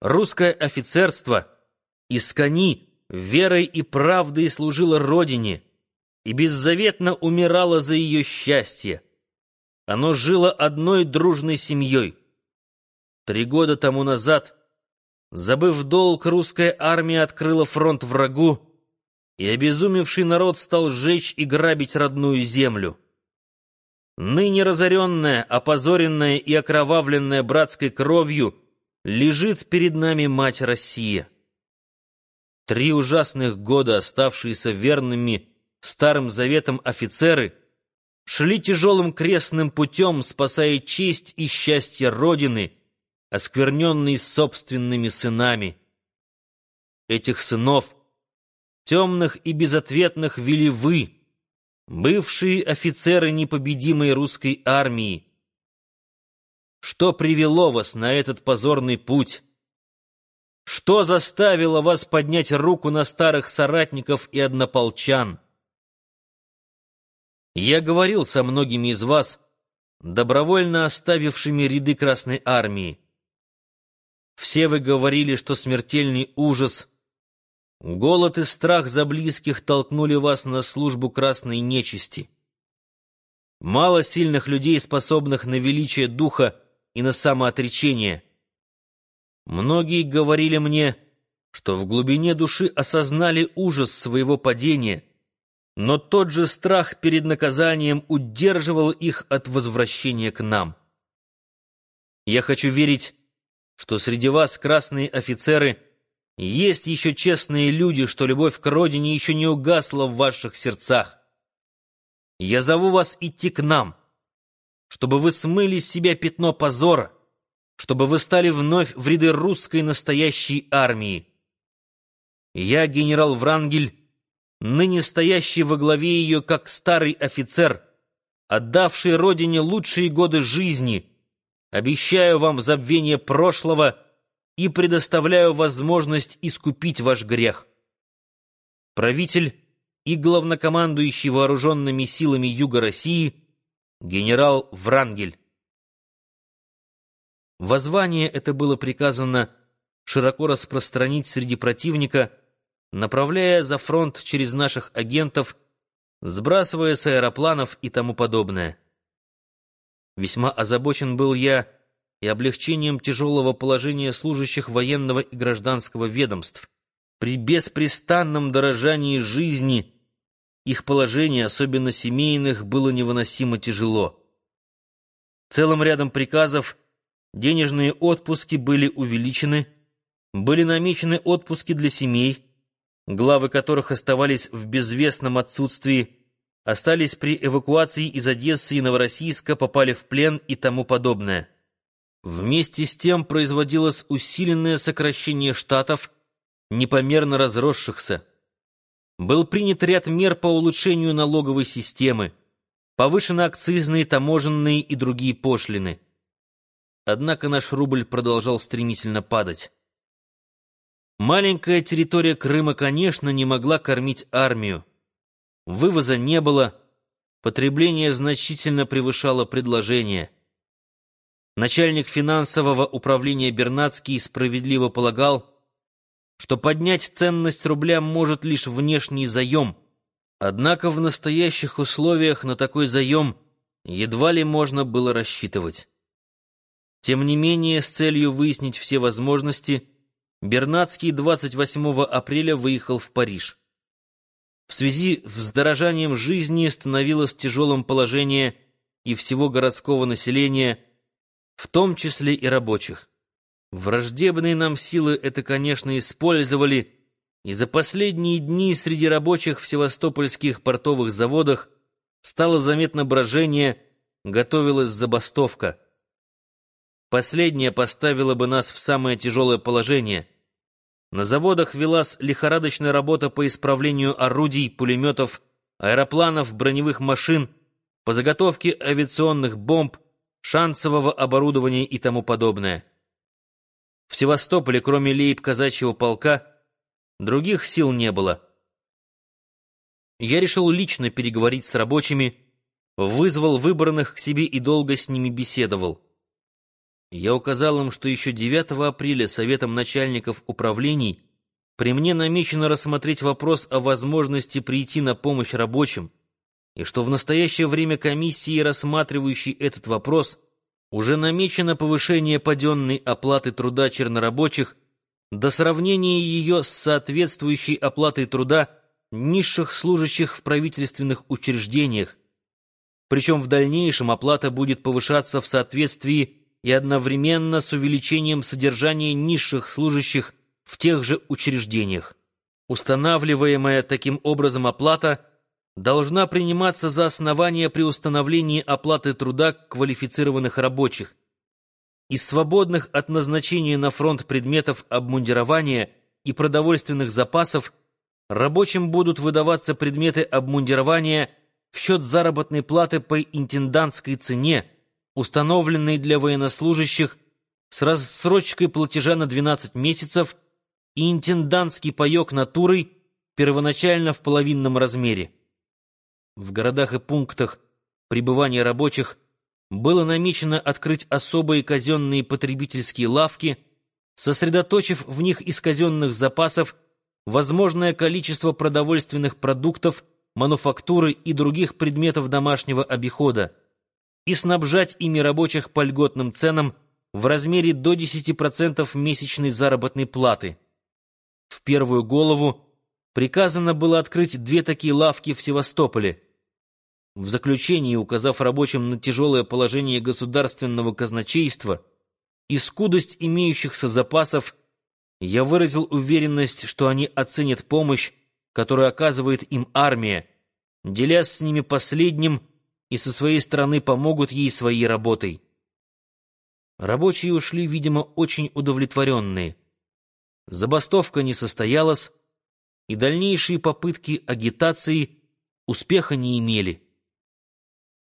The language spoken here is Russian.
русское офицерство из верой и правдой служило Родине и беззаветно умирало за ее счастье. Оно жило одной дружной семьей. Три года тому назад, забыв долг, русская армия открыла фронт врагу, и обезумевший народ стал сжечь и грабить родную землю. Ныне разоренная, опозоренная и окровавленная братской кровью лежит перед нами мать Россия. Три ужасных года, оставшиеся верными старым заветам офицеры, шли тяжелым крестным путем, спасая честь и счастье Родины, оскверненной собственными сынами. Этих сынов, темных и безответных, вели вы — бывшие офицеры непобедимой русской армии. Что привело вас на этот позорный путь? Что заставило вас поднять руку на старых соратников и однополчан? Я говорил со многими из вас, добровольно оставившими ряды Красной Армии. Все вы говорили, что смертельный ужас — Голод и страх за близких толкнули вас на службу красной нечисти. Мало сильных людей, способных на величие духа и на самоотречение. Многие говорили мне, что в глубине души осознали ужас своего падения, но тот же страх перед наказанием удерживал их от возвращения к нам. Я хочу верить, что среди вас красные офицеры — есть еще честные люди, что любовь к родине еще не угасла в ваших сердцах. Я зову вас идти к нам, чтобы вы смыли с себя пятно позора, чтобы вы стали вновь в ряды русской настоящей армии. Я, генерал Врангель, ныне стоящий во главе ее как старый офицер, отдавший родине лучшие годы жизни, обещаю вам забвение прошлого — и предоставляю возможность искупить ваш грех. Правитель и главнокомандующий вооруженными силами Юга России генерал Врангель. Воззвание это было приказано широко распространить среди противника, направляя за фронт через наших агентов, сбрасывая с аэропланов и тому подобное. Весьма озабочен был я и облегчением тяжелого положения служащих военного и гражданского ведомств. При беспрестанном дорожании жизни их положение, особенно семейных, было невыносимо тяжело. Целым рядом приказов денежные отпуски были увеличены, были намечены отпуски для семей, главы которых оставались в безвестном отсутствии, остались при эвакуации из Одессы и Новороссийска, попали в плен и тому подобное. Вместе с тем производилось усиленное сокращение штатов, непомерно разросшихся. Был принят ряд мер по улучшению налоговой системы, повышены акцизные, таможенные и другие пошлины. Однако наш рубль продолжал стремительно падать. Маленькая территория Крыма, конечно, не могла кормить армию. Вывоза не было, потребление значительно превышало предложение. Начальник финансового управления Бернацкий справедливо полагал, что поднять ценность рубля может лишь внешний заем. Однако в настоящих условиях на такой заем едва ли можно было рассчитывать. Тем не менее, с целью выяснить все возможности, Бернацкий 28 апреля выехал в Париж. В связи с дорожанием жизни становилось тяжелым положение и всего городского населения – в том числе и рабочих. Враждебные нам силы это, конечно, использовали, и за последние дни среди рабочих в севастопольских портовых заводах стало заметно брожение, готовилась забастовка. Последняя поставила бы нас в самое тяжелое положение. На заводах велась лихорадочная работа по исправлению орудий, пулеметов, аэропланов, броневых машин, по заготовке авиационных бомб, шансового оборудования и тому подобное. Севастополе, кроме лейб-казачьего полка, других сил не было. Я решил лично переговорить с рабочими, вызвал выбранных к себе и долго с ними беседовал. Я указал им, что еще 9 апреля Советом начальников управлений при мне намечено рассмотреть вопрос о возможности прийти на помощь рабочим, и что в настоящее время комиссии, рассматривающей этот вопрос, уже намечено повышение паденной оплаты труда чернорабочих до сравнения ее с соответствующей оплатой труда низших служащих в правительственных учреждениях, причем в дальнейшем оплата будет повышаться в соответствии и одновременно с увеличением содержания низших служащих в тех же учреждениях. Устанавливаемая таким образом оплата должна приниматься за основание при установлении оплаты труда квалифицированных рабочих. Из свободных от назначения на фронт предметов обмундирования и продовольственных запасов рабочим будут выдаваться предметы обмундирования в счет заработной платы по интендантской цене, установленный для военнослужащих с рассрочкой платежа на 12 месяцев и интендантский паёк натурой первоначально в половинном размере. В городах и пунктах пребывания рабочих было намечено открыть особые казенные потребительские лавки, сосредоточив в них из казенных запасов возможное количество продовольственных продуктов, мануфактуры и других предметов домашнего обихода, и снабжать ими рабочих по льготным ценам в размере до 10% месячной заработной платы. В первую голову приказано было открыть две такие лавки в Севастополе. В заключении, указав рабочим на тяжелое положение государственного казначейства и скудость имеющихся запасов, я выразил уверенность, что они оценят помощь, которую оказывает им армия, делясь с ними последним и со своей стороны помогут ей своей работой. Рабочие ушли, видимо, очень удовлетворенные. Забастовка не состоялась, и дальнейшие попытки агитации успеха не имели.